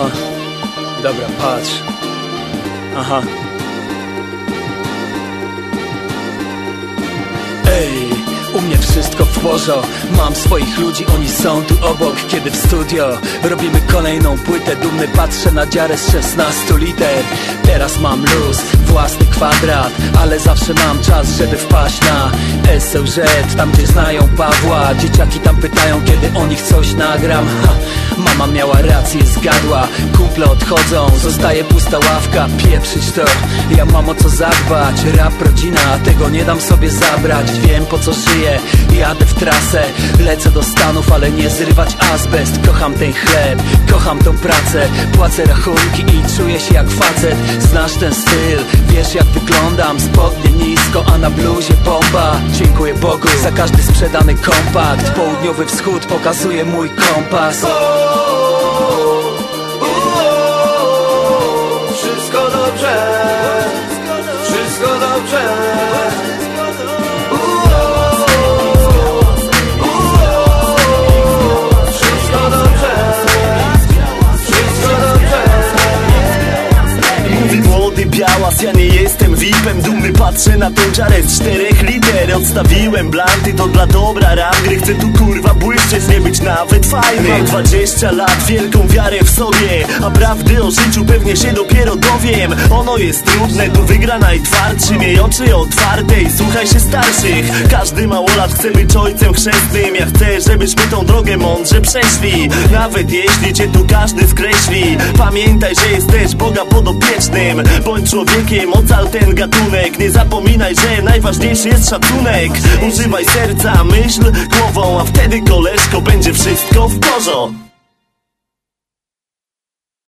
Aha, dobra, patrz. Aha. Ej, u mnie wszystko w Mam swoich ludzi, oni są tu obok. Kiedy w studio robimy kolejną płytę Dumny patrzę na dziarę z 16 liter. Teraz mam luz, własny kwadrat Ale zawsze mam czas, żeby wpaść na SOZ Tam gdzie znają Pawła. Dzieciaki tam pytają, kiedy o nich coś nagram. Ha, Mama miała rację, zgadła. Kumple odchodzą, zostaje pusta ławka Pieprzyć to, ja mam o co zadbać Rap, rodzina, tego nie dam sobie zabrać. Wiem po co żyję, jadę w trasę. Lecę do Stanów, ale nie zrywać azbest. Kocham ten chleb, kocham tą pracę. Płacę rachunki i czuję się jak facet. Znasz ten styl, wiesz jak wyglądam. Spodnie nisko, Dziękuję Bogu za każdy sprzedany kompakt. Południowy wschód pokazuje mój kompas. Wszystko dobrze, młody białas, ja nie jestem VIP-em Dumny patrzę na tą czarę z czterech liter Odstawiłem blanty, to dla dobra rangry Chcę tu kurwa nawet fajny Mam 20 lat, wielką wiarę w sobie A prawdy o życiu pewnie się dopiero dowiem. Ono jest trudne, tu wygra najtwardszy Miej oczy otwarte i słuchaj się starszych. Każdy małolat chce być ojcem chrzestnym. Ja chcę, żebyśmy tą drogę mądrze przeszli. Nawet jeśli cię tu każdy skreśli Pamiętaj, że jesteś Boga podopiecznym. Bądź człowiekiem, ocal ten gatunek. Nie zapominaj, że najważniejszy jest szacunek. Używaj serca, myśl głową A wtedy koleżko będzie wszystko w porządku